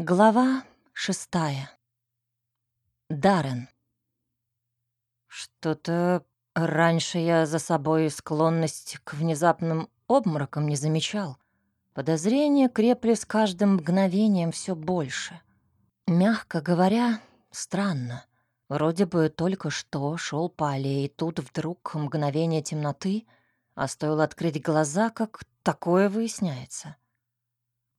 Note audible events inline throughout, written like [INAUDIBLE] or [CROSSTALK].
Глава шестая. Даррен. Что-то раньше я за собой склонность к внезапным обморокам не замечал. Подозрения крепли с каждым мгновением все больше. Мягко говоря, странно. Вроде бы только что шел по аллее, тут вдруг мгновение темноты, а стоило открыть глаза, как такое выясняется.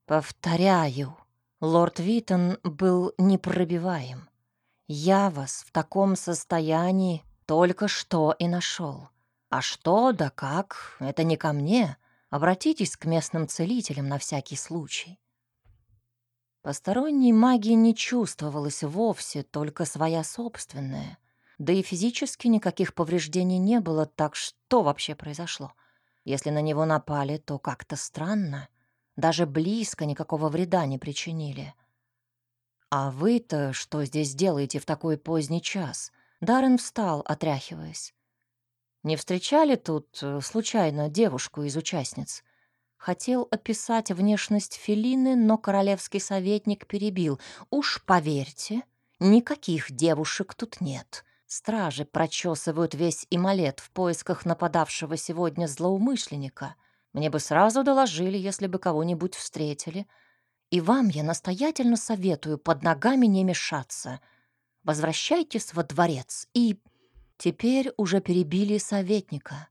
Повторяю, Лорд Витон был непробиваем. Я вас в таком состоянии только что и нашел. А что да как, это не ко мне. Обратитесь к местным целителям на всякий случай. Посторонней магии не чувствовалось вовсе, только своя собственная. Да и физически никаких повреждений не было, так что вообще произошло? Если на него напали, то как-то странно — даже близко никакого вреда не причинили. «А вы-то что здесь делаете в такой поздний час?» Даррен встал, отряхиваясь. «Не встречали тут, э, случайно, девушку из участниц?» Хотел описать внешность Фелины, но королевский советник перебил. «Уж поверьте, никаких девушек тут нет. Стражи прочесывают весь Ималет в поисках нападавшего сегодня злоумышленника. Мне бы сразу доложили, если бы кого-нибудь встретили. И вам я настоятельно советую под ногами не мешаться. Возвращайтесь во дворец и... Теперь уже перебили советника.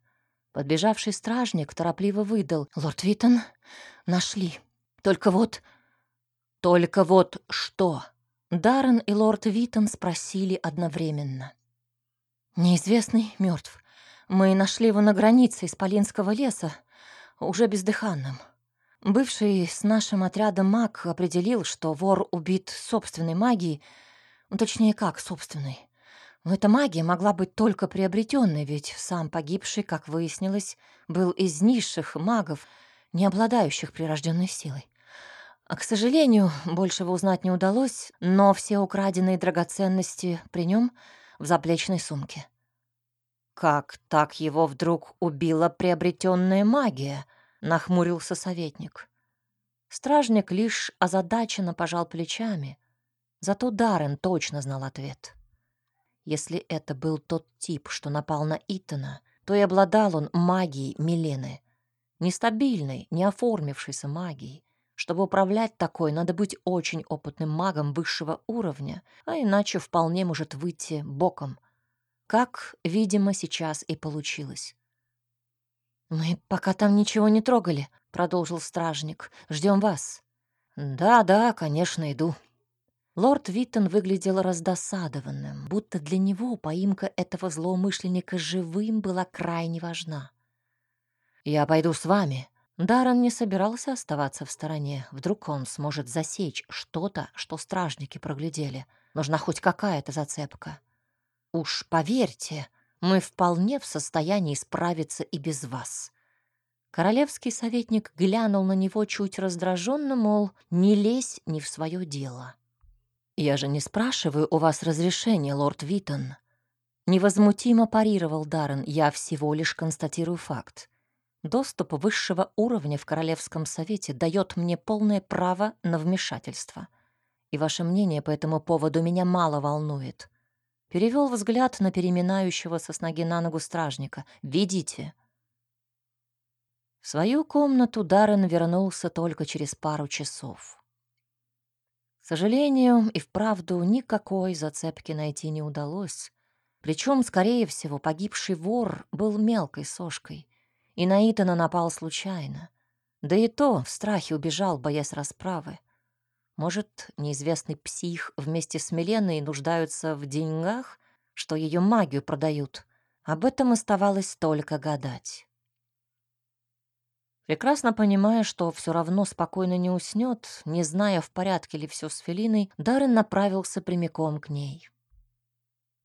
Подбежавший стражник торопливо выдал. «Лорд Виттон, нашли. Только вот...» «Только вот что?» Даррен и лорд Виттон спросили одновременно. «Неизвестный мертв. Мы нашли его на границе Исполинского леса уже бездыханным. Бывший с нашим отрядом маг определил, что вор убит собственной магией, ну, точнее, как собственной. Но эта магия могла быть только приобретенной, ведь сам погибший, как выяснилось, был из низших магов, не обладающих прирожденной силой. А, к сожалению, большего узнать не удалось, но все украденные драгоценности при нем в заплечной сумке. «Как так его вдруг убила приобретенная магия?» — нахмурился советник. Стражник лишь озадаченно пожал плечами. Зато Даррен точно знал ответ. Если это был тот тип, что напал на Итана, то и обладал он магией Милены. Нестабильной, не оформившейся магией. Чтобы управлять такой, надо быть очень опытным магом высшего уровня, а иначе вполне может выйти боком — как, видимо, сейчас и получилось. «Мы пока там ничего не трогали», — продолжил стражник. Ждем вас». «Да, да, конечно, иду». Лорд Виттон выглядел раздосадованным, будто для него поимка этого злоумышленника живым была крайне важна. «Я пойду с вами». Даррен не собирался оставаться в стороне. Вдруг он сможет засечь что-то, что стражники проглядели. Нужна хоть какая-то зацепка. Уж поверьте, мы вполне в состоянии справиться и без вас. Королевский советник глянул на него чуть раздраженно, мол, не лезь не в свое дело. «Я же не спрашиваю у вас разрешения, лорд Виттон». Невозмутимо парировал Даррен, я всего лишь констатирую факт. Доступ высшего уровня в Королевском совете дает мне полное право на вмешательство. И ваше мнение по этому поводу меня мало волнует перевел взгляд на переминающегося с ноги на ногу стражника. «Ведите». В свою комнату Даррен вернулся только через пару часов. К сожалению, и вправду никакой зацепки найти не удалось. Причем, скорее всего, погибший вор был мелкой сошкой, и на Итана напал случайно. Да и то в страхе убежал, боясь расправы. Может, неизвестный псих вместе с Миленой нуждаются в деньгах, что ее магию продают? Об этом оставалось только гадать. Прекрасно понимая, что все равно спокойно не уснет, не зная, в порядке ли все с Фелиной, Даррен направился прямиком к ней.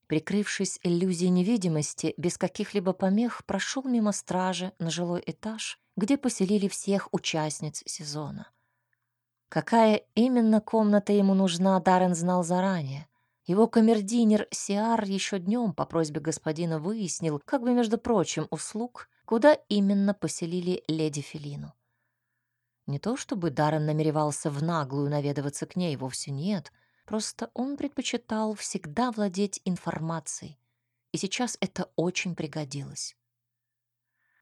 Прикрывшись иллюзией невидимости, без каких-либо помех прошел мимо стражи на жилой этаж, где поселили всех участниц сезона. Какая именно комната ему нужна, Даррен знал заранее. Его камердинер Сиар еще днем по просьбе господина выяснил, как бы, между прочим, услуг, куда именно поселили леди Фелину. Не то чтобы Даррен намеревался в наглую наведываться к ней, вовсе нет. Просто он предпочитал всегда владеть информацией. И сейчас это очень пригодилось.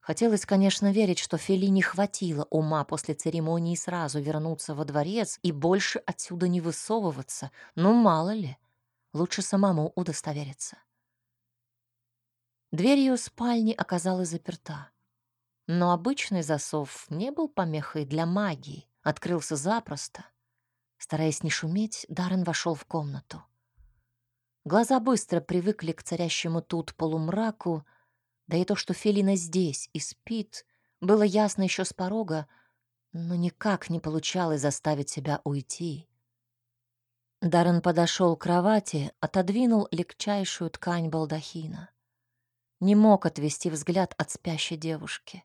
Хотелось, конечно, верить, что Фели не хватило ума после церемонии сразу вернуться во дворец и больше отсюда не высовываться. Но мало ли, лучше самому удостовериться. Дверь ее спальни оказалась заперта. Но обычный засов не был помехой для магии, открылся запросто. Стараясь не шуметь, Даррен вошел в комнату. Глаза быстро привыкли к царящему тут полумраку, да и то, что Фелина здесь и спит, было ясно еще с порога, но никак не получалось заставить себя уйти. Даррен подошел к кровати, отодвинул легчайшую ткань балдахина. Не мог отвести взгляд от спящей девушки.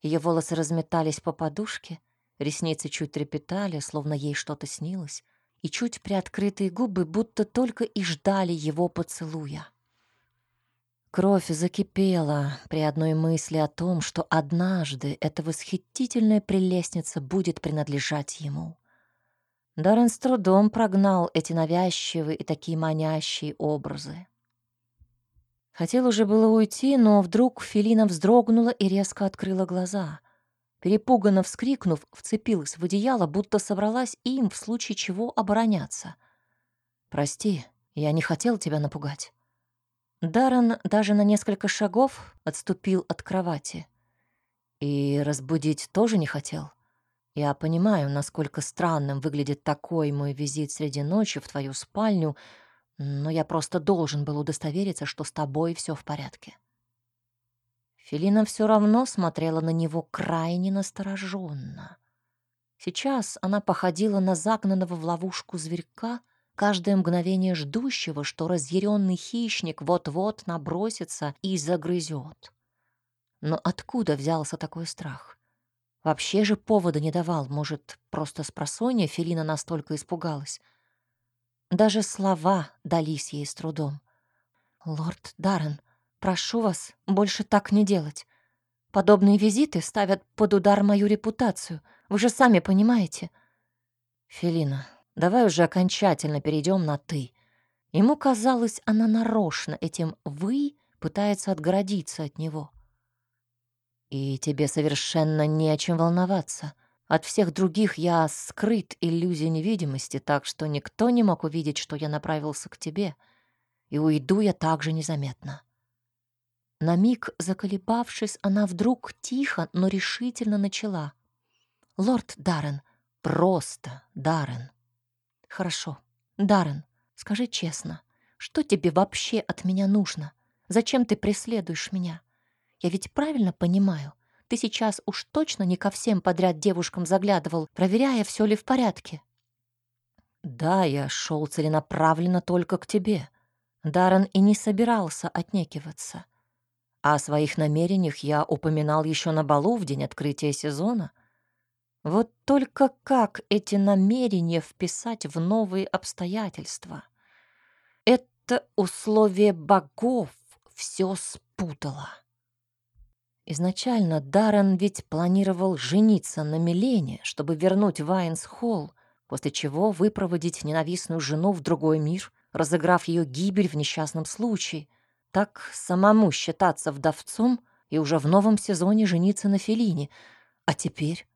Ее волосы разметались по подушке, ресницы чуть трепетали, словно ей что-то снилось, и чуть приоткрытые губы будто только и ждали его поцелуя. Кровь закипела при одной мысли о том, что однажды эта восхитительная прелестница будет принадлежать ему. Даррен с трудом прогнал эти навязчивые и такие манящие образы. Хотел уже было уйти, но вдруг Филина вздрогнула и резко открыла глаза. Перепуганно вскрикнув, вцепилась в одеяло, будто собралась им в случае чего обороняться. «Прости, я не хотел тебя напугать». Даррен даже на несколько шагов отступил от кровати. И разбудить тоже не хотел. Я понимаю, насколько странным выглядит такой мой визит среди ночи в твою спальню, но я просто должен был удостовериться, что с тобой все в порядке. Филина все равно смотрела на него крайне настороженно. Сейчас она походила на загнанного в ловушку зверька — каждое мгновение ждущего, что разъяренный хищник вот-вот набросится и загрызет. Но откуда взялся такой страх? Вообще же повода не давал, может, просто с просонья Фелина настолько испугалась. Даже слова дались ей с трудом. «Лорд Даррен, прошу вас больше так не делать. Подобные визиты ставят под удар мою репутацию. Вы же сами понимаете». «Фелина, Давай уже окончательно перейдем на «ты». Ему казалось, она нарочно этим «вы» пытается отгородиться от него. И тебе совершенно не о чем волноваться. От всех других я скрыт иллюзией невидимости, так что никто не мог увидеть, что я направился к тебе, и уйду я также незаметно. На миг заколебавшись, она вдруг тихо, но решительно начала. «Лорд Даррен, просто Даррен, Хорошо. Даррен, скажи честно, что тебе вообще от меня нужно? Зачем ты преследуешь меня? Я ведь правильно понимаю, ты сейчас уж точно не ко всем подряд девушкам заглядывал, проверяя, все ли в порядке. Да, я шел целенаправленно только к тебе. Даррен и не собирался отнекиваться. О своих намерениях я упоминал еще на балу в день открытия сезона — вот только как эти намерения вписать в новые обстоятельства? Это условие богов все спутало. Изначально Даррен ведь планировал жениться на Милене, чтобы вернуть Вайнс-Холл, после чего выпроводить ненавистную жену в другой мир, разыграв ее гибель в несчастном случае, так самому считаться вдовцом и уже в новом сезоне жениться на Фелине. А теперь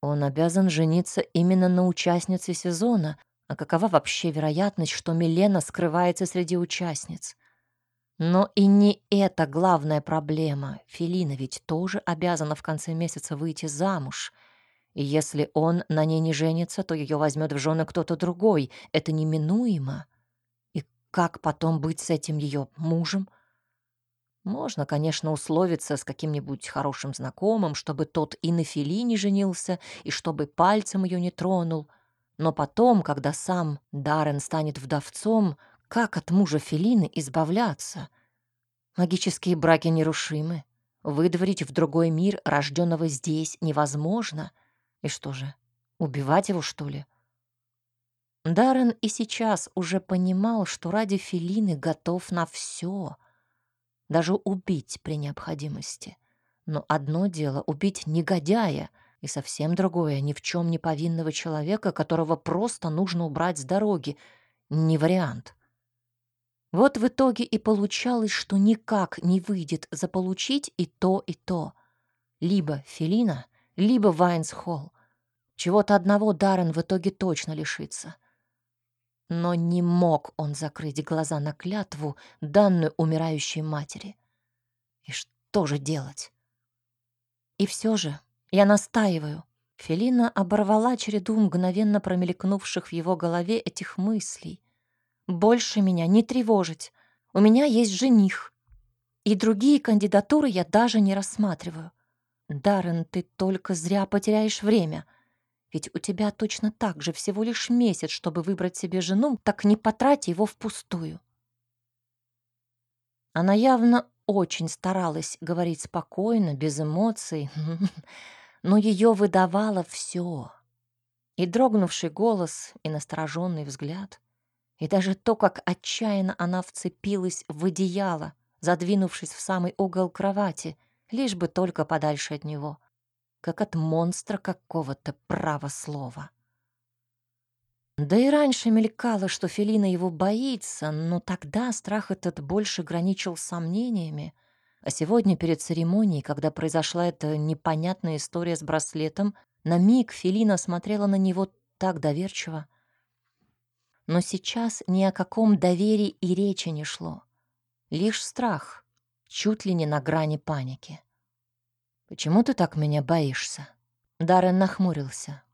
он обязан жениться именно на участнице сезона, а какова вообще вероятность, что Милена скрывается среди участниц? Но и не это главная проблема. Фелина ведь тоже обязана в конце месяца выйти замуж. И если он на ней не женится, то ее возьмет в жены кто-то другой. Это неминуемо. И как потом быть с этим ее мужем? Можно, конечно, условиться с каким-нибудь хорошим знакомым, чтобы тот и на Филине женился, и чтобы пальцем ее не тронул. Но потом, когда сам Даррен станет вдовцом, как от мужа Филины избавляться? Магические браки нерушимы. Выдворить в другой мир рожденного здесь невозможно. И что же, убивать его, что ли? Даррен и сейчас уже понимал, что ради Филины готов на все — даже убить при необходимости. Но одно дело — убить негодяя, И совсем другое ни в чем не повинного человека, которого просто нужно убрать с дороги. Не вариант. Вот в итоге и получалось, что никак не выйдет заполучить и то, и то. Либо Фелина, либо Вайнс-Холл. Чего-то одного Даррен в итоге точно лишится. Но не мог он закрыть глаза на клятву, данную умирающей матери. И что же делать? И все же я настаиваю. Фелина оборвала череду мгновенно промелькнувших в его голове этих мыслей. Больше меня не тревожить. У меня есть жених. И другие кандидатуры я даже не рассматриваю. Даррен, ты только зря потеряешь время — ведь у тебя точно так же всего лишь месяц, чтобы выбрать себе жену, так не потрати его впустую. Она явно очень старалась говорить спокойно, без эмоций, [LAUGHS] но ее выдавало все. И дрогнувший голос, и настороженный взгляд, и даже то, как отчаянно она вцепилась в одеяло, задвинувшись в самый угол кровати, лишь бы только подальше от него — как от монстра какого-то правослова. Да и раньше мелькало, что Фелина его боится, но тогда страх этот больше граничил с сомнениями. А сегодня перед церемонией, когда произошла эта непонятная история с браслетом, на миг Фелина смотрела на него так доверчиво. Но сейчас ни о каком доверии и речи не шло. Лишь страх, чуть ли не на грани паники. «Почему ты так меня боишься?» Даррен нахмурился.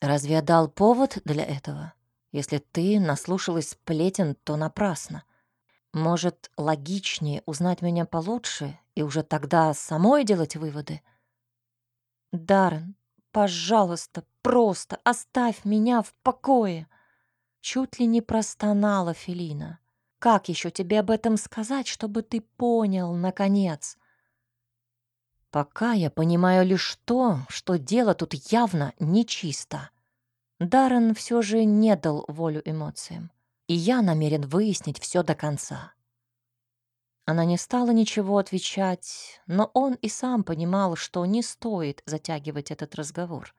«Разве я дал повод для этого? Если ты наслушалась сплетен, то напрасно. Может, логичнее узнать меня получше и уже тогда самой делать выводы?» «Даррен, пожалуйста, просто оставь меня в покое!» Чуть ли не простонала Фелина. «Как еще тебе об этом сказать, чтобы ты понял, наконец?» Пока я понимаю лишь то, что дело тут явно нечисто. Даррен все же не дал волю эмоциям, и я намерен выяснить все до конца. Она не стала ничего отвечать, но он и сам понимал, что не стоит затягивать этот разговор.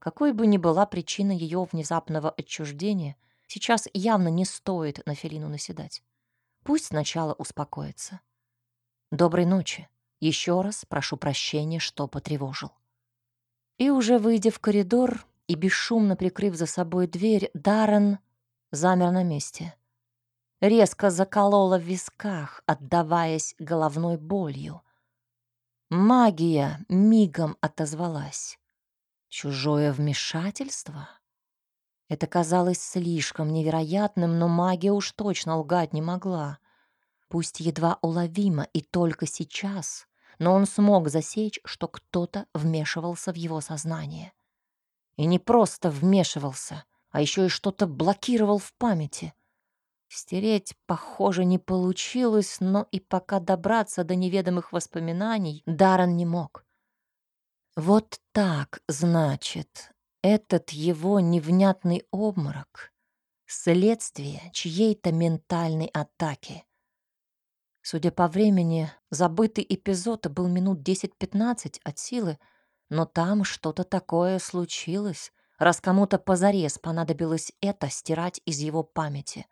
Какой бы ни была причина ее внезапного отчуждения, сейчас явно не стоит на Фелину наседать. Пусть сначала успокоится. Доброй ночи. Еще раз прошу прощения, что потревожил. И уже выйдя в коридор и бесшумно прикрыв за собой дверь, Даррен замер на месте. Резко заколола в висках, отдаваясь головной болью. Магия мигом отозвалась. Чужое вмешательство? Это казалось слишком невероятным, но магия уж точно лгать не могла. Пусть едва уловимо и только сейчас, но он смог засечь, что кто-то вмешивался в его сознание. И не просто вмешивался, а еще и что-то блокировал в памяти. Стереть, похоже, не получилось, но и пока добраться до неведомых воспоминаний Даррен не мог. Вот так, значит, этот его невнятный обморок — следствие чьей-то ментальной атаки. Судя по времени, забытый эпизод был минут 10-15 от силы, но там что-то такое случилось, раз кому-то позарез понадобилось это стирать из его памяти.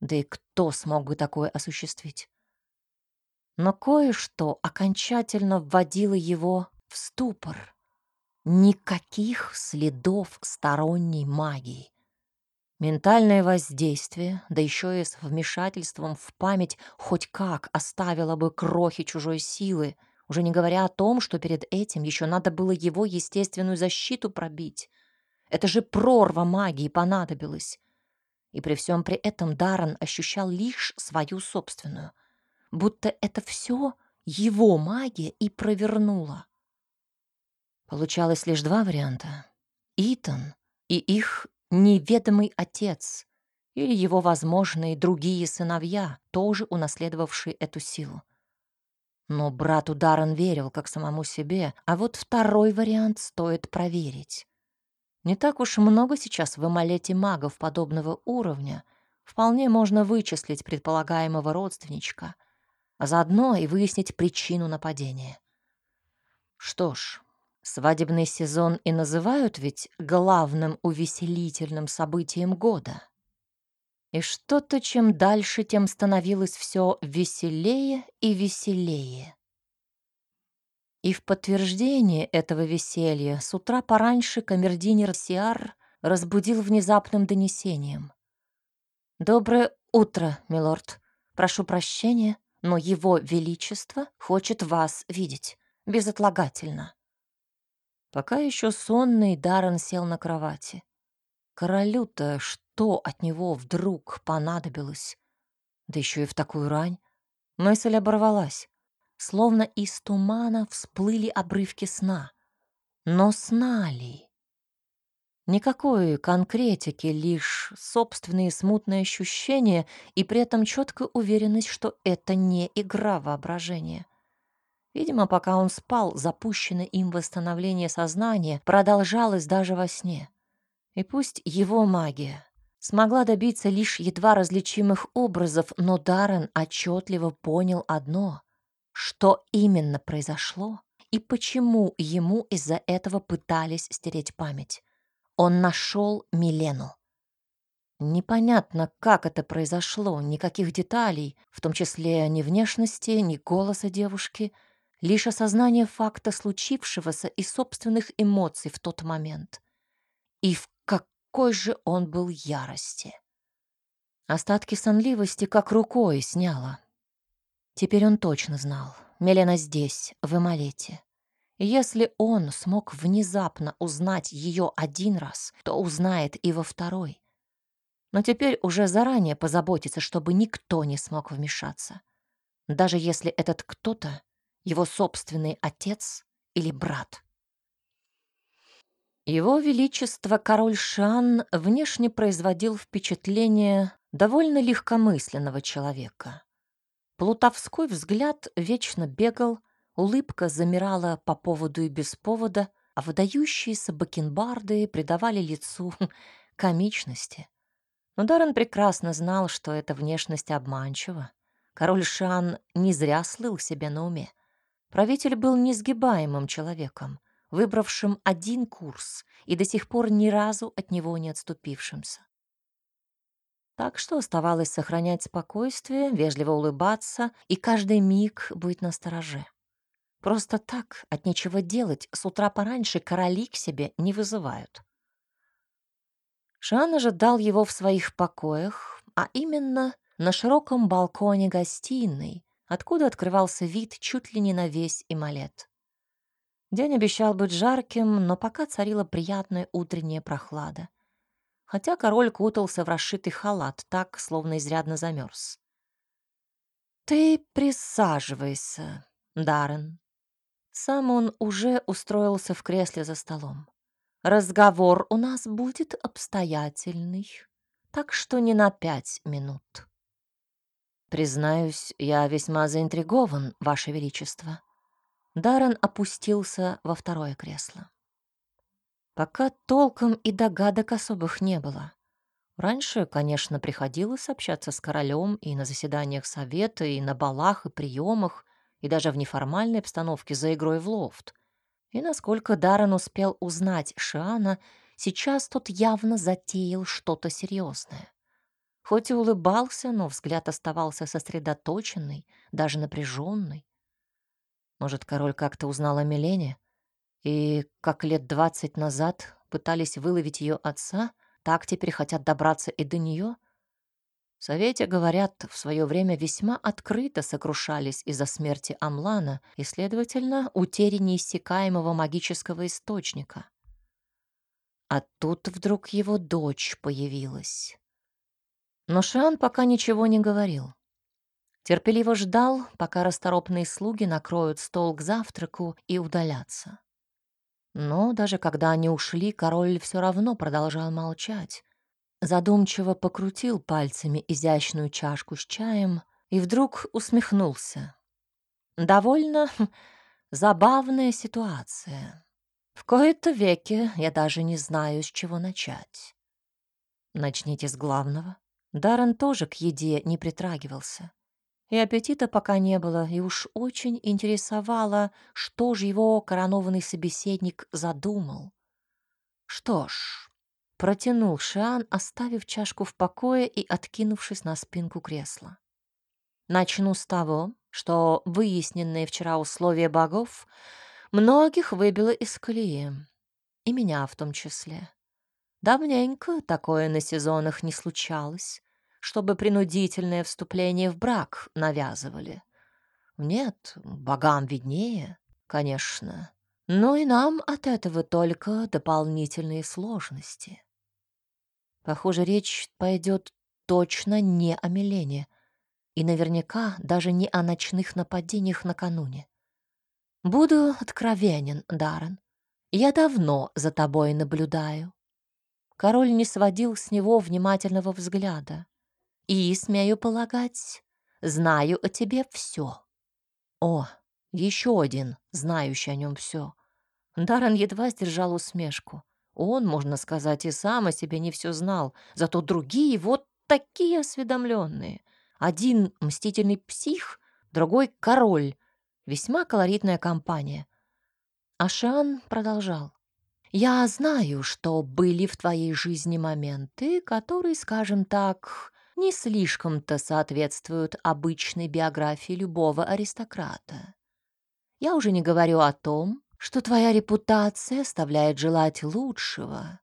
Да и кто смог бы такое осуществить? Но кое-что окончательно вводило его в ступор. Никаких следов сторонней магии. Ментальное воздействие, да еще и с вмешательством в память хоть как оставило бы крохи чужой силы, уже не говоря о том, что перед этим еще надо было его естественную защиту пробить. Это же прорва магии понадобилась. И при всем при этом Даррен ощущал лишь свою собственную. Будто это все его магия и провернула. Получалось лишь два варианта. Итан и их неведомый отец или его возможные другие сыновья, тоже унаследовавшие эту силу. Но брату Даррен верил как самому себе, а вот второй вариант стоит проверить. Не так уж много сейчас в Эмалете магов подобного уровня. Вполне можно вычислить предполагаемого родственничка, а заодно и выяснить причину нападения. Что ж, Свадебный сезон и называют ведь главным увеселительным событием года. И что-то чем дальше, тем становилось все веселее и веселее. И в подтверждение этого веселья с утра пораньше камердинер Сиар разбудил внезапным донесением. «Доброе утро, милорд. Прошу прощения, но его величество хочет вас видеть безотлагательно». Пока еще сонный, Даррен сел на кровати. Королю-то что от него вдруг понадобилось? Да еще и в такую рань. Мысль оборвалась. Словно из тумана всплыли обрывки сна. Но сна ли? Никакой конкретики, лишь собственные смутные ощущения и при этом четкая уверенность, что это не игра воображения. Видимо, пока он спал, запущенное им восстановление сознания продолжалось даже во сне. И пусть его магия смогла добиться лишь едва различимых образов, но Даррен отчетливо понял одно — что именно произошло и почему ему из-за этого пытались стереть память. Он нашел Милену. Непонятно, как это произошло, никаких деталей, в том числе ни внешности, ни голоса девушки — лишь осознание факта случившегося и собственных эмоций в тот момент. И в какой же он был ярости. Остатки сонливости как рукой сняло. Теперь он точно знал. Мелена здесь, в Эмалете. Если он смог внезапно узнать ее один раз, то узнает и во второй. Но теперь уже заранее позаботиться, чтобы никто не смог вмешаться. Даже если этот кто-то его собственный отец или брат. Его Величество король Шан внешне производил впечатление довольно легкомысленного человека. Плутовской взгляд вечно бегал, улыбка замирала по поводу и без повода, а выдающиеся бакенбарды придавали лицу [LAUGHS] комичности. Но Даррен прекрасно знал, что эта внешность обманчива. Король Шан не зря слыл себе на уме. Правитель был несгибаемым человеком, выбравшим один курс и до сих пор ни разу от него не отступившимся. Так что оставалось сохранять спокойствие, вежливо улыбаться и каждый миг быть настороже. Просто так, от нечего делать, с утра пораньше короли к себе не вызывают. Шан ожидал его в своих покоях, а именно на широком балконе гостиной, откуда открывался вид чуть ли не на весь Ималет. День обещал быть жарким, но пока царила приятная утренняя прохлада. Хотя король кутался в расшитый халат, так, словно изрядно замерз. «Ты присаживайся, Даррен». Сам он уже устроился в кресле за столом. «Разговор у нас будет обстоятельный, так что не на пять минут». «Признаюсь, я весьма заинтригован, Ваше Величество». Даррен опустился во второе кресло. Пока толком и догадок особых не было. Раньше, конечно, приходилось общаться с королем и на заседаниях совета, и на балах, и приемах, и даже в неформальной обстановке за игрой в лофт. И насколько Даррен успел узнать Шиана, сейчас тот явно затеял что-то серьезное. Хоть и улыбался, но взгляд оставался сосредоточенный, даже напряженный. Может, король как-то узнал о Милене? И, как лет двадцать назад пытались выловить ее отца, так теперь хотят добраться и до нее? В Совете, говорят, в свое время весьма открыто сокрушались из-за смерти Амлана и, следовательно, утери неиссякаемого магического источника. А тут вдруг его дочь появилась. Но Шан пока ничего не говорил. Терпеливо ждал, пока расторопные слуги накроют стол к завтраку и удалятся. Но даже когда они ушли, король все равно продолжал молчать. Задумчиво покрутил пальцами изящную чашку с чаем и вдруг усмехнулся. Довольно [LAUGHS] забавная ситуация. В кои-то веке я даже не знаю, с чего начать. Начните с главного. Даррен тоже к еде не притрагивался. И аппетита пока не было, и уж очень интересовало, что же его коронованный собеседник задумал. Что ж, протянул Шиан, оставив чашку в покое и откинувшись на спинку кресла. Начну с того, что выясненные вчера условия богов многих выбило из колеи, и меня в том числе. Давненько такое на сезонах не случалось, чтобы принудительное вступление в брак навязывали. Нет, богам виднее, конечно, но и нам от этого только дополнительные сложности. Похоже, речь пойдет точно не о Милене, и наверняка даже не о ночных нападениях накануне. Буду откровенен, Даррен. Я давно за тобой наблюдаю. Король не сводил с него внимательного взгляда. И, смею полагать, знаю о тебе все. О, еще один, знающий о нем все. Даррен едва сдержал усмешку. Он, можно сказать, и сам о себе не все знал, зато другие вот такие осведомленные. Один мстительный псих, другой — король. Весьма колоритная компания. Ашан продолжал. «Я знаю, что были в твоей жизни моменты, которые, скажем так, не слишком-то соответствуют обычной биографии любого аристократа. Я уже не говорю о том, что твоя репутация оставляет желать лучшего.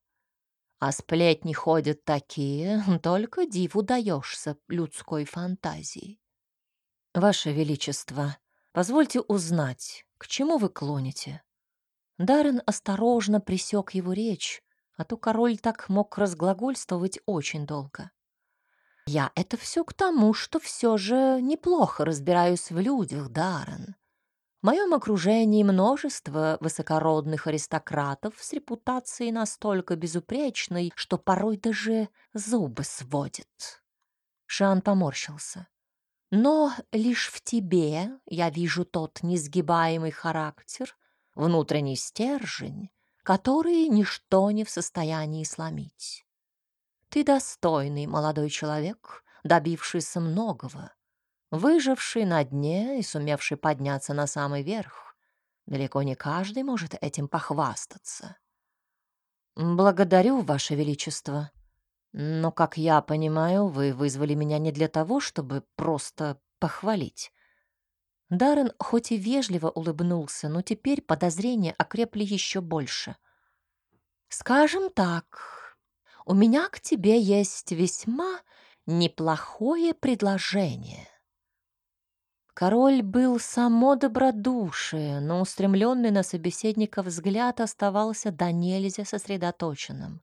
А сплетни ходят такие, [LAUGHS] только диву даешься людской фантазии. Ваше Величество, позвольте узнать, к чему вы клоните? Даррен осторожно присек его речь, а то король так мог разглагольствовать очень долго. Я это все к тому, что все же неплохо разбираюсь в людях, Даррен. В моем окружении множество высокородных аристократов с репутацией настолько безупречной, что порой даже зубы сводит. Шан поморщился. Но лишь в тебе я вижу тот несгибаемый характер, внутренний стержень, который ничто не в состоянии сломить. Ты достойный молодой человек, добившийся многого, выживший на дне и сумевший подняться на самый верх. Далеко не каждый может этим похвастаться. Благодарю, Ваше Величество. Но, как я понимаю, вы вызвали меня не для того, чтобы просто похвалить. Даррен хоть и вежливо улыбнулся, но теперь подозрения окрепли еще больше. «Скажем так, у меня к тебе есть весьма неплохое предложение». Король был само добродушие, но устремленный на собеседника взгляд оставался до нельзя сосредоточенным.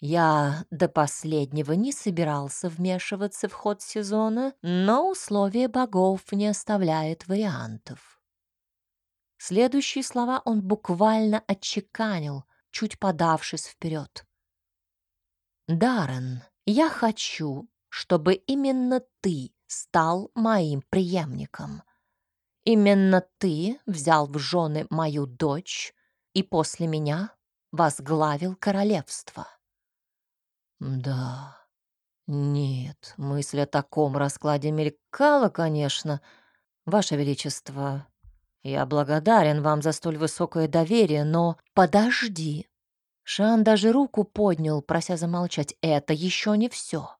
Я до последнего не собирался вмешиваться в ход сезона, но условие богов не оставляет вариантов. Следующие слова он буквально отчеканил, чуть подавшись вперед. «Даррен, я хочу, чтобы именно ты стал моим преемником. Именно ты взял в жены мою дочь и после меня возглавил королевство. Да, нет, мысль о таком раскладе мелькала, конечно. Ваше Величество, я благодарен вам за столь высокое доверие, но подожди. Шан даже руку поднял, прося замолчать. Это еще не все.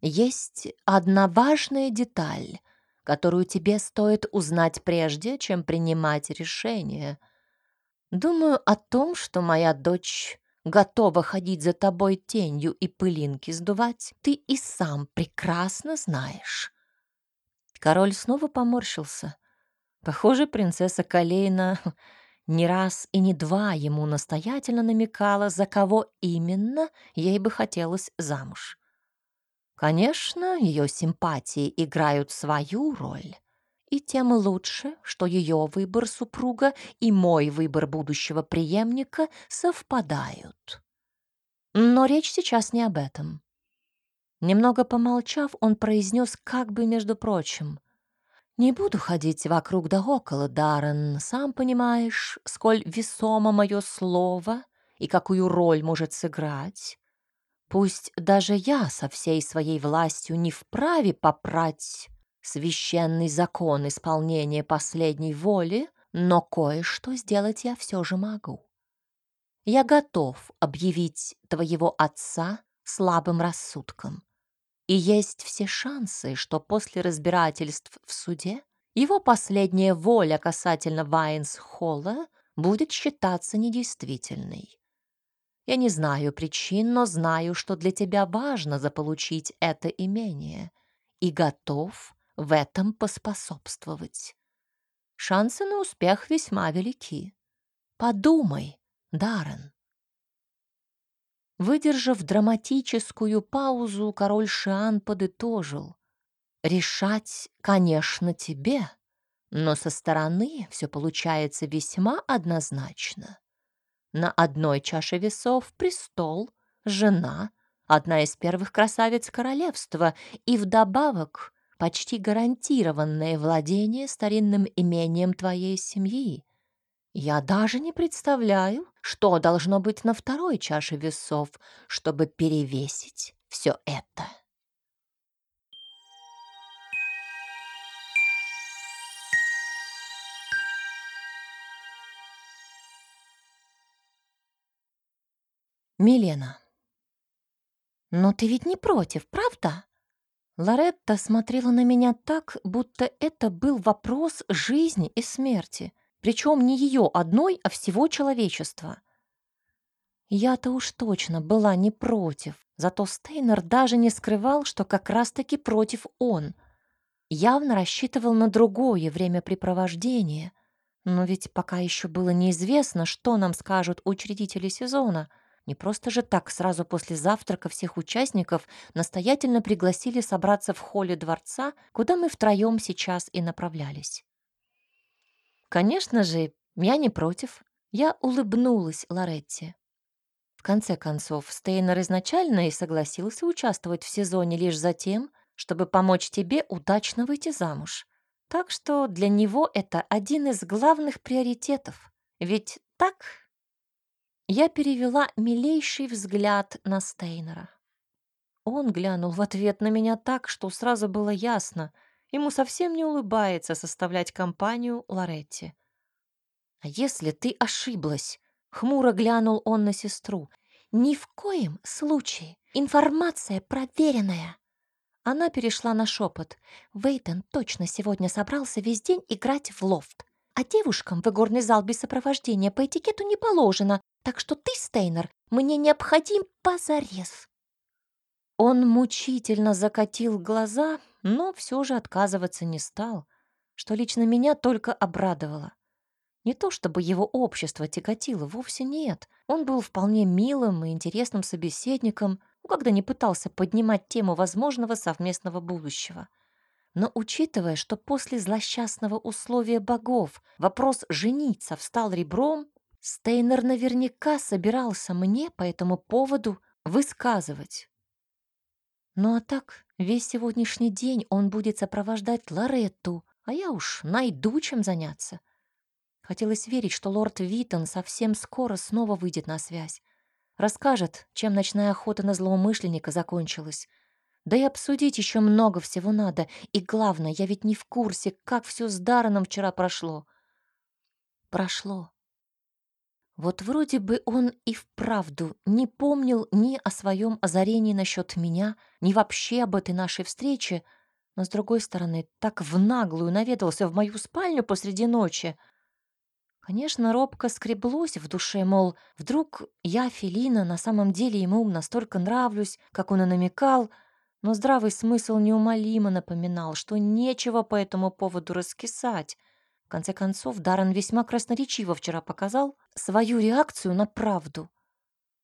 Есть одна важная деталь, которую тебе стоит узнать прежде, чем принимать решение. Думаю о том, что моя дочь готова ходить за тобой тенью и пылинки сдувать, ты и сам прекрасно знаешь. Король снова поморщился. Похоже, принцесса Калейна не раз и не два ему настоятельно намекала, за кого именно ей бы хотелось замуж. Конечно, ее симпатии играют свою роль, и тем лучше, что ее выбор супруга и мой выбор будущего преемника совпадают. Но речь сейчас не об этом. Немного помолчав, он произнес как бы между прочим. «Не буду ходить вокруг да около, Даррен. Сам понимаешь, сколь весомо мое слово и какую роль может сыграть. Пусть даже я со всей своей властью не вправе попрать священный закон исполнения последней воли, но кое-что сделать я все же могу. Я готов объявить твоего отца слабым рассудком. И есть все шансы, что после разбирательств в суде его последняя воля касательно Вайнс-Холла будет считаться недействительной. Я не знаю причин, но знаю, что для тебя важно заполучить это имение и готов в этом поспособствовать. Шансы на успех весьма велики. Подумай, Даррен. Выдержав драматическую паузу, король Шиан подытожил. «Решать, конечно, тебе, но со стороны все получается весьма однозначно. На одной чаше весов престол, жена, одна из первых красавиц королевства и вдобавок почти гарантированное владение старинным имением твоей семьи. Я даже не представляю, что должно быть на второй чаше весов, чтобы перевесить все это. Милена. «Но ты ведь не против, правда?» Лоретта смотрела на меня так, будто это был вопрос жизни и смерти, причем не ее одной, а всего человечества. Я-то уж точно была не против, зато Стейнер даже не скрывал, что как раз-таки против он. Явно рассчитывал на другое времяпрепровождение, но ведь пока еще было неизвестно, что нам скажут учредители сезона — не просто же так сразу после завтрака всех участников настоятельно пригласили собраться в холле дворца, куда мы втроем сейчас и направлялись. Конечно же, я не против. Я улыбнулась Лоретте. В конце концов, Стейнер изначально и согласился участвовать в сезоне лишь за тем, чтобы помочь тебе удачно выйти замуж. Так что для него это один из главных приоритетов. Ведь так я перевела милейший взгляд на Стейнера. Он глянул в ответ на меня так, что сразу было ясно, ему совсем не улыбается составлять компанию Лоретти. «А если ты ошиблась?» — хмуро глянул он на сестру. «Ни в коем случае. Информация проверенная». Она перешла на шепот. Вейтон точно сегодня собрался весь день играть в лофт. А девушкам в игорный зал без сопровождения по этикету не положено, так что ты, Стейнер, мне необходим позарез». Он мучительно закатил глаза, но все же отказываться не стал, что лично меня только обрадовало. Не то чтобы его общество тяготило, вовсе нет. Он был вполне милым и интересным собеседником, когда не пытался поднимать тему возможного совместного будущего. Но учитывая, что после злосчастного условия богов вопрос жениться встал ребром, Стейнер наверняка собирался мне по этому поводу высказывать. Ну а так, весь сегодняшний день он будет сопровождать Лоретту, а я уж найду чем заняться. Хотелось верить, что лорд Витон совсем скоро снова выйдет на связь. Расскажет, чем ночная охота на злоумышленника закончилась. Да и обсудить еще много всего надо. И главное, я ведь не в курсе, как все с Дарреном вчера прошло. Прошло. Вот вроде бы он и вправду не помнил ни о своем озарении насчет меня, ни вообще об этой нашей встрече, но, с другой стороны, так в наглую наведался в мою спальню посреди ночи. Конечно, робко скреблось в душе, мол, вдруг я, Фелина, на самом деле ему настолько нравлюсь, как он и намекал, но здравый смысл неумолимо напоминал, что нечего по этому поводу раскисать — конце концов, Даррен весьма красноречиво вчера показал свою реакцию на правду.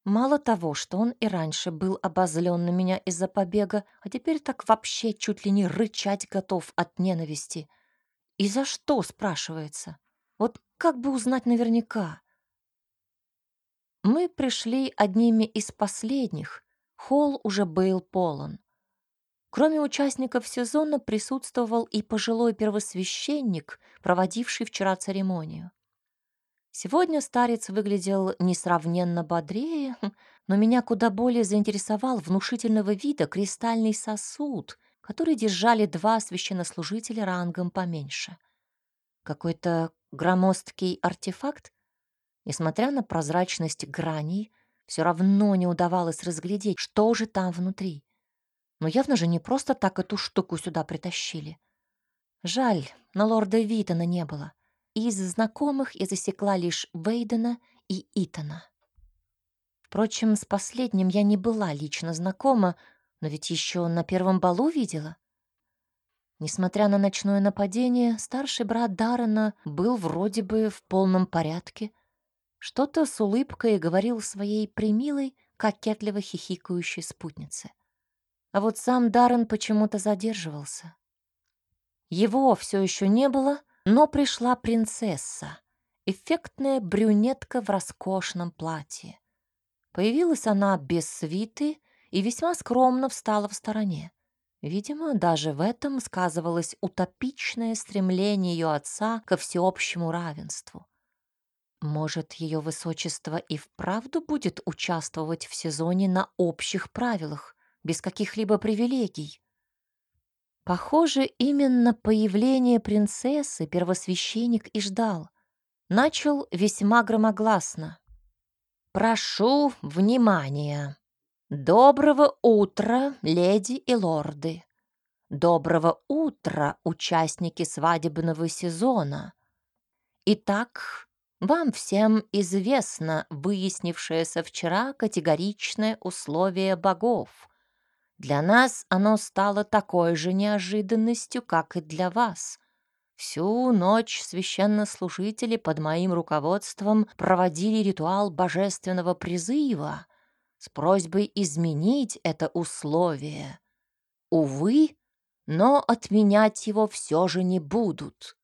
Мало того, что он и раньше был обозлен на меня из-за побега, а теперь так вообще чуть ли не рычать готов от ненависти. И за что, спрашивается? Вот как бы узнать наверняка? Мы пришли одними из последних. Холл уже был полон. Кроме участников сезона присутствовал и пожилой первосвященник, проводивший вчера церемонию. Сегодня старец выглядел несравненно бодрее, но меня куда более заинтересовал внушительного вида кристальный сосуд, который держали два священнослужителя рангом поменьше. Какой-то громоздкий артефакт? Несмотря на прозрачность граней, все равно не удавалось разглядеть, что же там внутри. Но явно же не просто так эту штуку сюда притащили. Жаль, на лорда Витона не было. Из знакомых я засекла лишь Вейдена и Итана. Впрочем, с последним я не была лично знакома, но ведь еще на первом балу видела. Несмотря на ночное нападение, старший брат Даррена был вроде бы в полном порядке. Что-то с улыбкой говорил своей примилой, кокетливо хихикающей спутнице. А вот сам Даррен почему-то задерживался. Его все еще не было, но пришла принцесса, эффектная брюнетка в роскошном платье. Появилась она без свиты и весьма скромно встала в стороне. Видимо, даже в этом сказывалось утопичное стремление ее отца ко всеобщему равенству. Может, ее высочество и вправду будет участвовать в сезоне на общих правилах, без каких-либо привилегий? Похоже, именно появление принцессы первосвященник и ждал. Начал весьма громогласно. «Прошу внимания! Доброго утра, леди и лорды! Доброго утра, участники свадебного сезона! Итак, вам всем известно выяснившееся вчера категоричное условие богов. Для нас оно стало такой же неожиданностью, как и для вас — Всю ночь священнослужители под моим руководством проводили ритуал божественного призыва с просьбой изменить это условие. Увы, но отменять его все же не будут.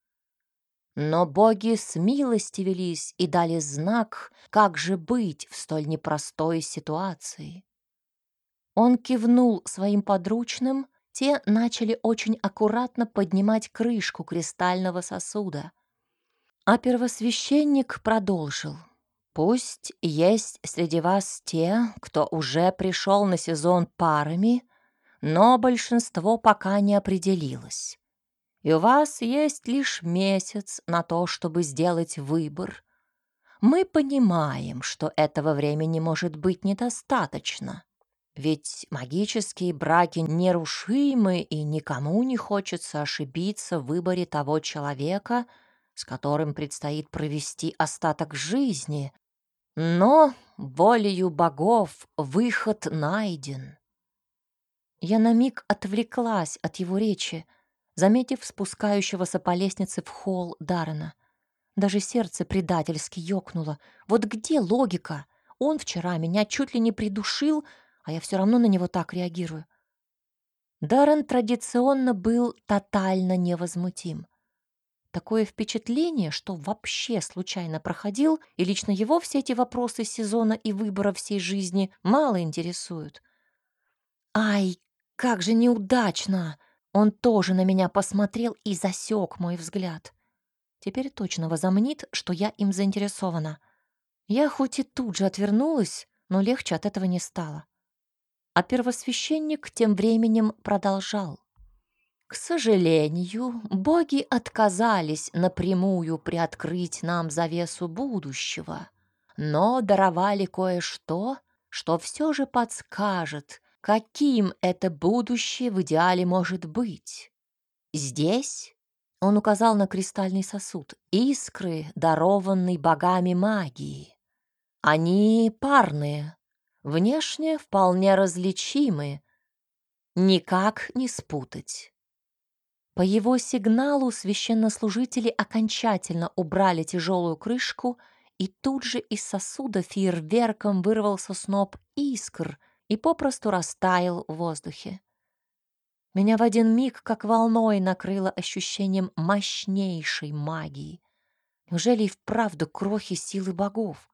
Но боги с милости велись и дали знак, как же быть в столь непростой ситуации. Он кивнул своим подручным, те начали очень аккуратно поднимать крышку кристального сосуда. А первосвященник продолжил. «Пусть есть среди вас те, кто уже пришел на сезон парами, но большинство пока не определилось. И у вас есть лишь месяц на то, чтобы сделать выбор. Мы понимаем, что этого времени может быть недостаточно. Ведь магические браки нерушимы, и никому не хочется ошибиться в выборе того человека, с которым предстоит провести остаток жизни. Но волею богов выход найден. Я на миг отвлеклась от его речи, заметив спускающегося по лестнице в холл Даррена. Даже сердце предательски ёкнуло. Вот где логика? Он вчера меня чуть ли не придушил, а я все равно на него так реагирую. Даррен традиционно был тотально невозмутим. Такое впечатление, что вообще случайно проходил, и лично его все эти вопросы сезона и выбора всей жизни мало интересуют. «Ай, как же неудачно!» Он тоже на меня посмотрел и засек мой взгляд. Теперь точно возомнит, что я им заинтересована. Я хоть и тут же отвернулась, но легче от этого не стало. А первосвященник тем временем продолжал. К сожалению, боги отказались напрямую приоткрыть нам завесу будущего, но даровали кое-что, что все же подскажет, каким это будущее в идеале может быть. Здесь он указал на кристальный сосуд, искры, дарованные богами магии. Они парные, внешне вполне различимы, никак не спутать. По его сигналу священнослужители окончательно убрали тяжелую крышку, и тут же из сосуда фейерверком вырвался сноп искр и попросту растаял в воздухе. Меня в один миг как волной накрыло ощущением мощнейшей магии. Неужели и вправду крохи силы богов?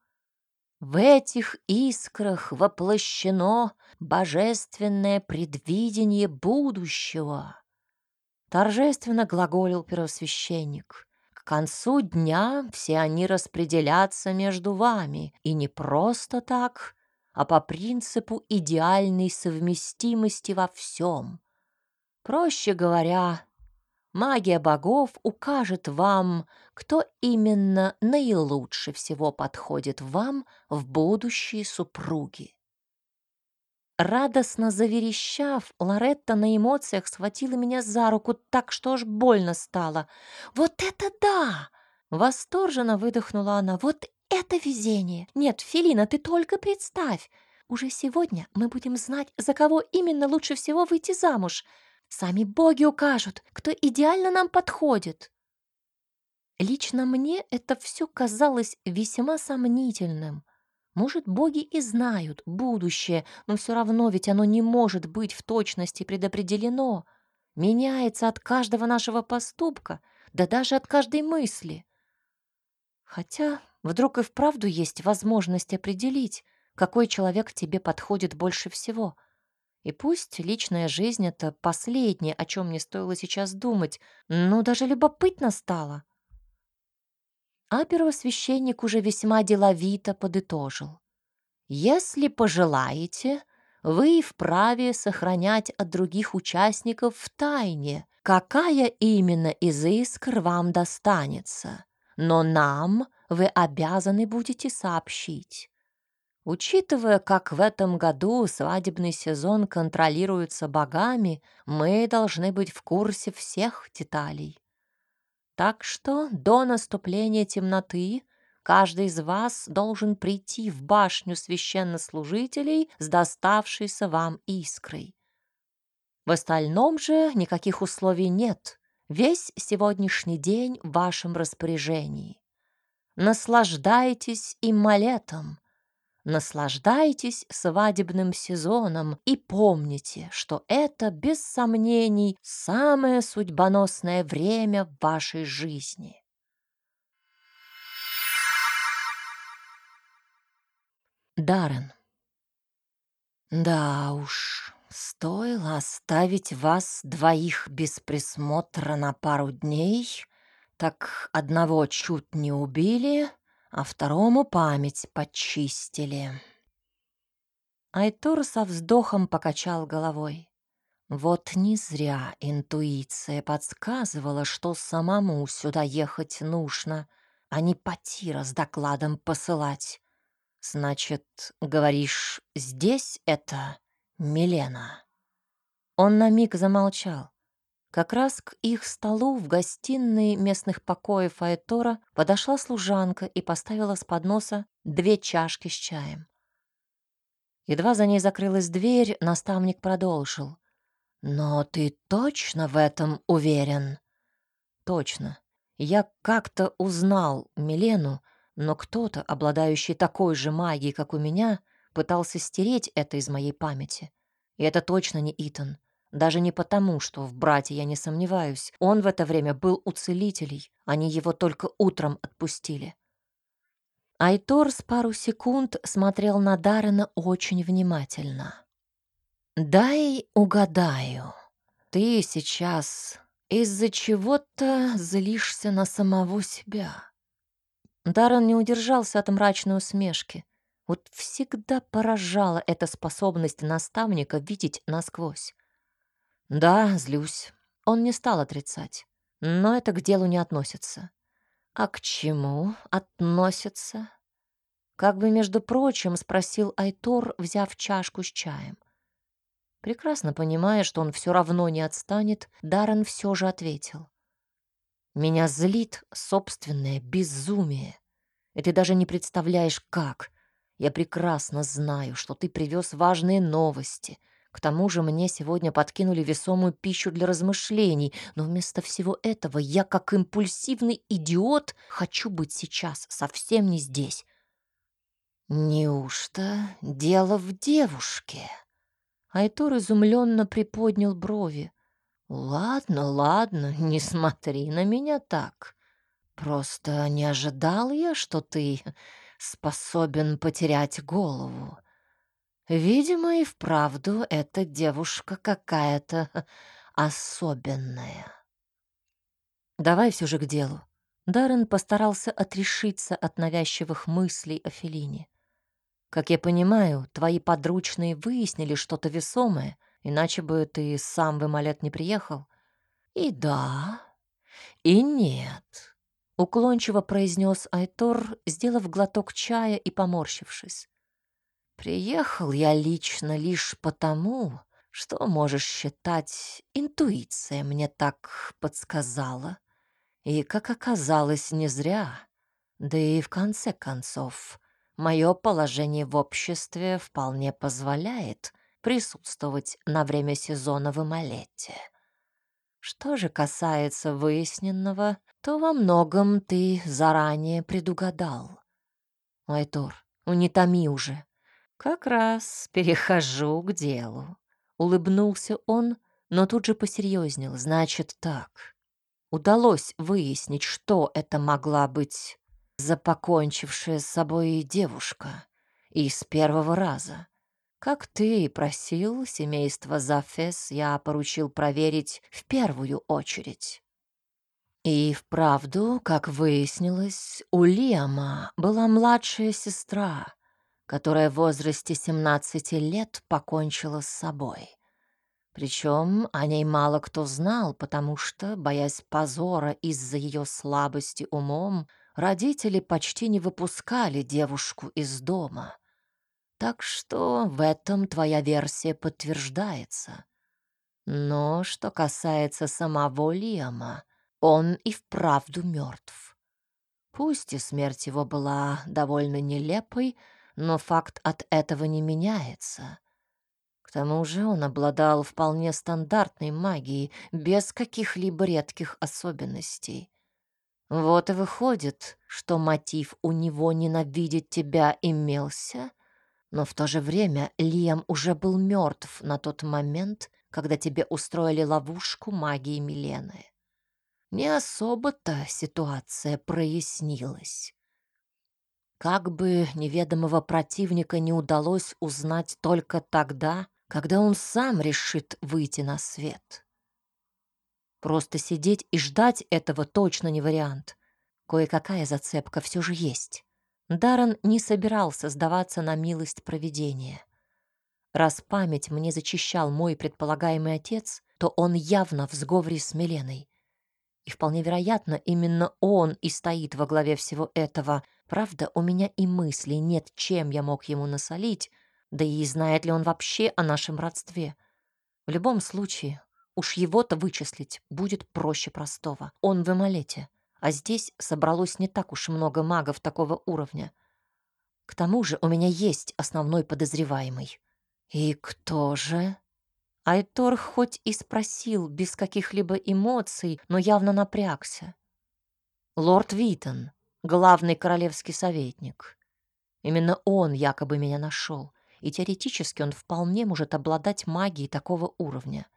В этих искрах воплощено божественное предвидение будущего. Торжественно глаголил первосвященник. К концу дня все они распределятся между вами, и не просто так, а по принципу идеальной совместимости во всем. Проще говоря, магия богов укажет вам, кто именно наилучше всего подходит вам в будущие супруги. Радостно заверещав, Лоретта на эмоциях схватила меня за руку так, что аж больно стало. «Вот это да!» Восторженно выдохнула она. «Вот это везение! Нет, Филина, ты только представь! Уже сегодня мы будем знать, за кого именно лучше всего выйти замуж. Сами боги укажут, кто идеально нам подходит». Лично мне это все казалось весьма сомнительным. Может, боги и знают будущее, но все равно ведь оно не может быть в точности предопределено. Меняется от каждого нашего поступка, да даже от каждой мысли. Хотя вдруг и вправду есть возможность определить, какой человек тебе подходит больше всего. И пусть личная жизнь — это последнее, о чем мне стоило сейчас думать, но даже любопытно стало. А первосвященник уже весьма деловито подытожил. «Если пожелаете, вы вправе сохранять от других участников в тайне, какая именно из искр вам достанется, но нам вы обязаны будете сообщить. Учитывая, как в этом году свадебный сезон контролируется богами, мы должны быть в курсе всех деталей. Так что до наступления темноты каждый из вас должен прийти в башню священнослужителей с доставшейся вам искрой. В остальном же никаких условий нет. Весь сегодняшний день в вашем распоряжении. Наслаждайтесь им малетом, Наслаждайтесь свадебным сезоном и помните, что это, без сомнений, самое судьбоносное время в вашей жизни. Даррен. Да уж, стоило оставить вас двоих без присмотра на пару дней, так одного чуть не убили, а второму память почистили. Айтур со вздохом покачал головой. Вот не зря интуиция подсказывала, что самому сюда ехать нужно, а не Патира с докладом посылать. Значит, говоришь, здесь это Милена? Он на миг замолчал. Как раз к их столу в гостиной местных покоев Айтора подошла служанка и поставила с подноса две чашки с чаем. Едва за ней закрылась дверь, наставник продолжил. «Но ты точно в этом уверен?» «Точно. Я как-то узнал Милену, но кто-то, обладающий такой же магией, как у меня, пытался стереть это из моей памяти. И это точно не Итан. Даже не потому, что в брате я не сомневаюсь. Он в это время был у целителей. Они его только утром отпустили. Айтор с пару секунд смотрел на Даррена очень внимательно. «Дай угадаю. Ты сейчас из-за чего-то злишься на самого себя». Даррен не удержался от мрачной усмешки. Вот всегда поражала эта способность наставника видеть насквозь. Да, злюсь. Он не стал отрицать. Но это к делу не относится. А к чему относится? Как бы, между прочим, спросил Айтор, взяв чашку с чаем. Прекрасно понимая, что он все равно не отстанет, Даррен все же ответил. «Меня злит собственное безумие. И ты даже не представляешь, как. Я прекрасно знаю, что ты привез важные новости, к тому же мне сегодня подкинули весомую пищу для размышлений, но вместо всего этого я, как импульсивный идиот, хочу быть сейчас совсем не здесь. Неужто дело в девушке? Айтор изумленно приподнял брови. Ладно, ладно, не смотри на меня так. Просто не ожидал я, что ты способен потерять голову. Видимо, и вправду эта девушка какая-то особенная. Давай все же к делу. Даррен постарался отрешиться от навязчивых мыслей о Фелине. Как я понимаю, твои подручные выяснили что-то весомое, иначе бы ты сам в Эмалет не приехал. И да, и нет, уклончиво произнес Айтор, сделав глоток чая и поморщившись. Приехал я лично лишь потому, что можешь считать, интуиция мне так подсказала. И, как оказалось, не зря. Да и в конце концов, мое положение в обществе вполне позволяет присутствовать на время сезона в Эмалете. Что же касается выясненного, то во многом ты заранее предугадал. Айтор, не томи уже. Как раз перехожу к делу. Улыбнулся он, но тут же посерьезнел. Значит так. Удалось выяснить, что это могла быть за покончившая с собой девушка. И с первого раза. Как ты просил, семейство Зафес я поручил проверить в первую очередь. И вправду, как выяснилось, у Лиама была младшая сестра, которая в возрасте 17 лет покончила с собой. Причем о ней мало кто знал, потому что, боясь позора из-за ее слабости умом, родители почти не выпускали девушку из дома. Так что в этом твоя версия подтверждается. Но что касается самого Лиама, он и вправду мертв. Пусть и смерть его была довольно нелепой, но факт от этого не меняется. К тому же он обладал вполне стандартной магией, без каких-либо редких особенностей. Вот и выходит, что мотив у него ненавидеть тебя имелся, но в то же время Лиам уже был мертв на тот момент, когда тебе устроили ловушку магии Милены. Не особо-то ситуация прояснилась. Как бы неведомого противника не удалось узнать только тогда, когда он сам решит выйти на свет. Просто сидеть и ждать этого точно не вариант. Кое-какая зацепка все же есть. Даррен не собирался сдаваться на милость провидения. Раз память мне зачищал мой предполагаемый отец, то он явно в сговоре с Миленой. И вполне вероятно, именно он и стоит во главе всего этого. Правда, у меня и мыслей нет, чем я мог ему насолить, да и знает ли он вообще о нашем родстве. В любом случае, уж его-то вычислить будет проще простого. Он в Эмалете, а здесь собралось не так уж много магов такого уровня. К тому же у меня есть основной подозреваемый. И кто же? Айтор хоть и спросил без каких-либо эмоций, но явно напрягся. Лорд Витон, главный королевский советник. Именно он якобы меня нашел, и теоретически он вполне может обладать магией такого уровня.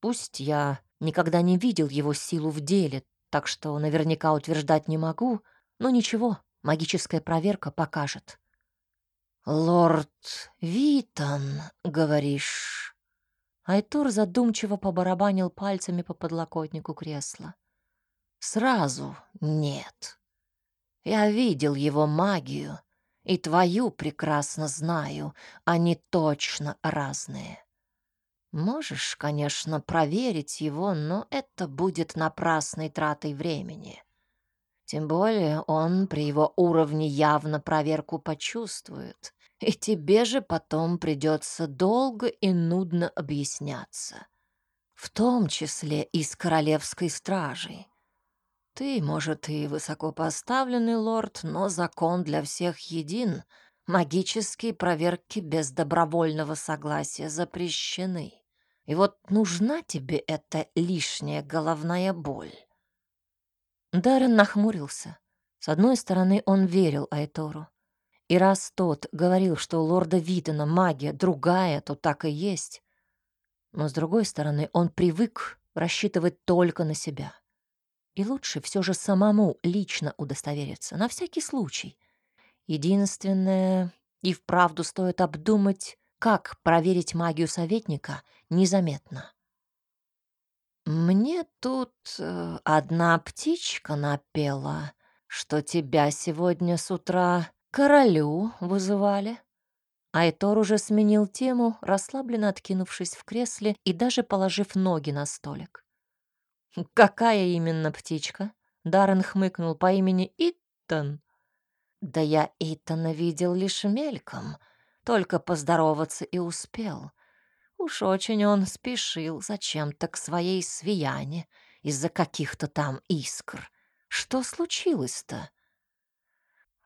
Пусть я никогда не видел его силу в деле, так что наверняка утверждать не могу, но ничего, магическая проверка покажет. «Лорд Витон, говоришь?» Айтур задумчиво побарабанил пальцами по подлокотнику кресла. «Сразу нет. Я видел его магию, и твою прекрасно знаю, они точно разные. Можешь, конечно, проверить его, но это будет напрасной тратой времени. Тем более он при его уровне явно проверку почувствует, и тебе же потом придется долго и нудно объясняться. В том числе и с королевской стражей. Ты, может, и высокопоставленный лорд, но закон для всех един. Магические проверки без добровольного согласия запрещены. И вот нужна тебе эта лишняя головная боль. Даррен нахмурился. С одной стороны, он верил Айтору. И раз тот говорил, что у лорда Витона магия другая, то так и есть. Но с другой стороны, он привык рассчитывать только на себя. И лучше все же самому лично удостовериться, на всякий случай. Единственное, и вправду стоит обдумать, как проверить магию советника незаметно. «Мне тут э, одна птичка напела, что тебя сегодня с утра королю вызывали. Айтор уже сменил тему, расслабленно откинувшись в кресле и даже положив ноги на столик. «Какая именно птичка?» Даррен хмыкнул по имени Иттон. «Да я Иттона видел лишь мельком, только поздороваться и успел. Уж очень он спешил зачем-то к своей свияне из-за каких-то там искр. Что случилось-то?»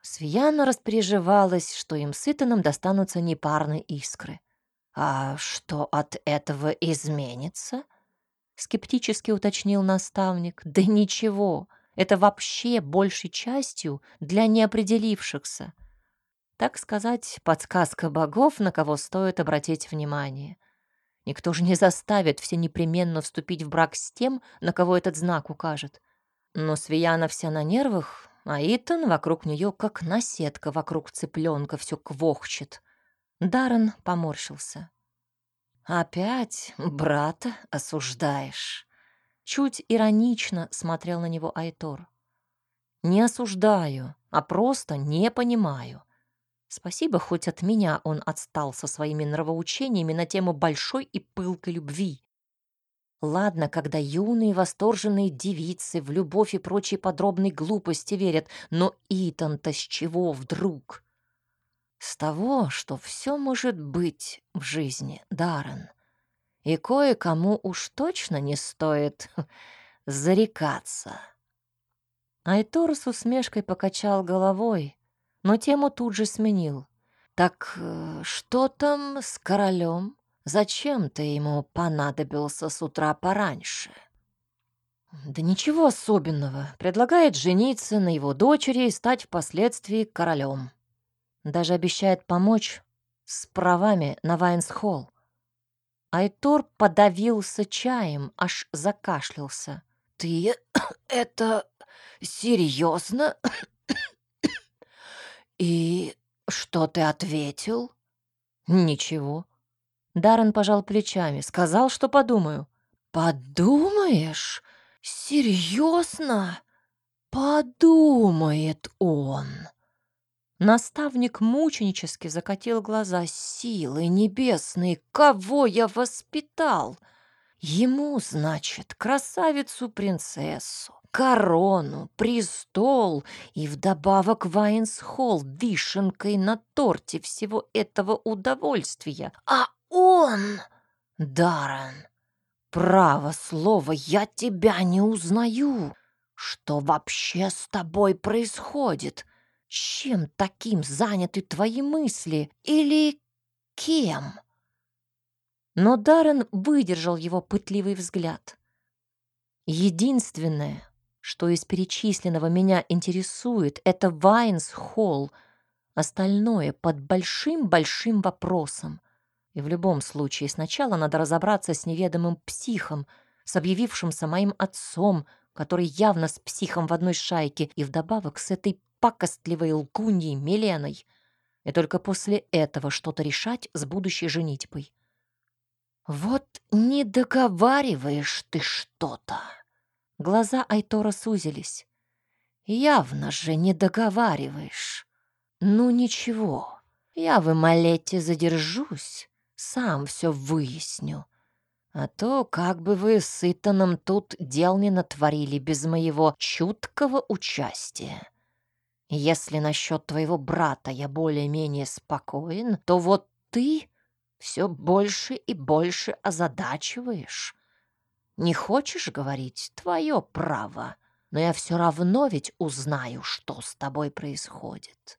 Свияна распереживалась, что им с Итаном достанутся непарные искры. «А что от этого изменится?» — скептически уточнил наставник. «Да ничего, это вообще большей частью для неопределившихся. Так сказать, подсказка богов, на кого стоит обратить внимание. Никто же не заставит все непременно вступить в брак с тем, на кого этот знак укажет. Но Свияна вся на нервах, а Итан вокруг нее, как наседка вокруг цыпленка, все квохчет. Даррен поморщился. «Опять брата осуждаешь?» Чуть иронично смотрел на него Айтор. «Не осуждаю, а просто не понимаю. Спасибо, хоть от меня он отстал со своими нравоучениями на тему большой и пылкой любви. Ладно, когда юные восторженные девицы в любовь и прочие подробные глупости верят, но Итан-то с чего вдруг? С того, что все может быть в жизни, Даррен. И кое-кому уж точно не стоит [LAUGHS] зарекаться. Айтор с усмешкой покачал головой, но тему тут же сменил. «Так э, что там с королем?» Зачем ты ему понадобился с утра пораньше? Да ничего особенного. Предлагает жениться на его дочери и стать впоследствии королем. Даже обещает помочь с правами на Вайнс-Холл. Айтор подавился чаем, аж закашлялся. «Ты [COUGHS] это серьезно? [COUGHS] И что ты ответил?» «Ничего. Даррен пожал плечами, сказал, что подумаю. «Подумаешь? Серьезно? Подумает он!» Наставник мученически закатил глаза. «Силы небесные, кого я воспитал? Ему, значит, красавицу-принцессу, корону, престол и вдобавок Вайнсхолл вишенкой на торте всего этого удовольствия. А он, Даррен, право слово, я тебя не узнаю. Что вообще с тобой происходит? Чем таким заняты твои мысли? Или кем?» Но Даррен выдержал его пытливый взгляд. «Единственное, что из перечисленного меня интересует, это Вайнс-Холл. Остальное под большим-большим вопросом. И в любом случае сначала надо разобраться с неведомым психом, с объявившимся моим отцом, который явно с психом в одной шайке, и вдобавок с этой пакостливой лгуньей Миленой. И только после этого что-то решать с будущей женитьбой. «Вот не договариваешь ты что-то!» Глаза Айтора сузились. «Явно же не договариваешь. Ну ничего, я в Эмалете задержусь, сам все выясню. А то как бы вы с Итаном тут дел не натворили без моего чуткого участия. Если насчет твоего брата я более-менее спокоен, то вот ты все больше и больше озадачиваешь. Не хочешь говорить? Твое право. Но я все равно ведь узнаю, что с тобой происходит.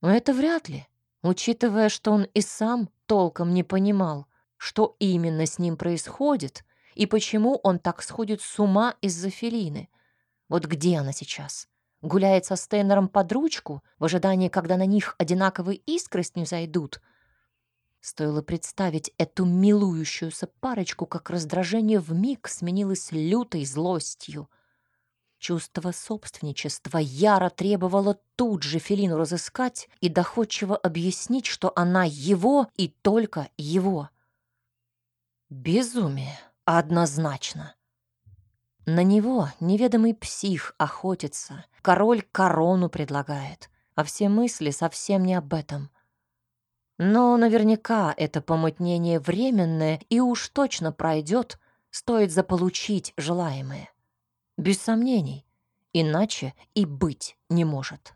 Но это вряд ли учитывая, что он и сам толком не понимал, что именно с ним происходит и почему он так сходит с ума из-за Фелины. Вот где она сейчас? Гуляет со Стейнером под ручку в ожидании, когда на них одинаковые искры с ним зайдут? Стоило представить эту милующуюся парочку, как раздражение вмиг сменилось лютой злостью — Чувство собственничества яро требовало тут же Фелину разыскать и доходчиво объяснить, что она его и только его. Безумие, однозначно. На него неведомый псих охотится, король корону предлагает, а все мысли совсем не об этом. Но наверняка это помутнение временное и уж точно пройдет, стоит заполучить желаемое. Без сомнений, иначе и быть не может.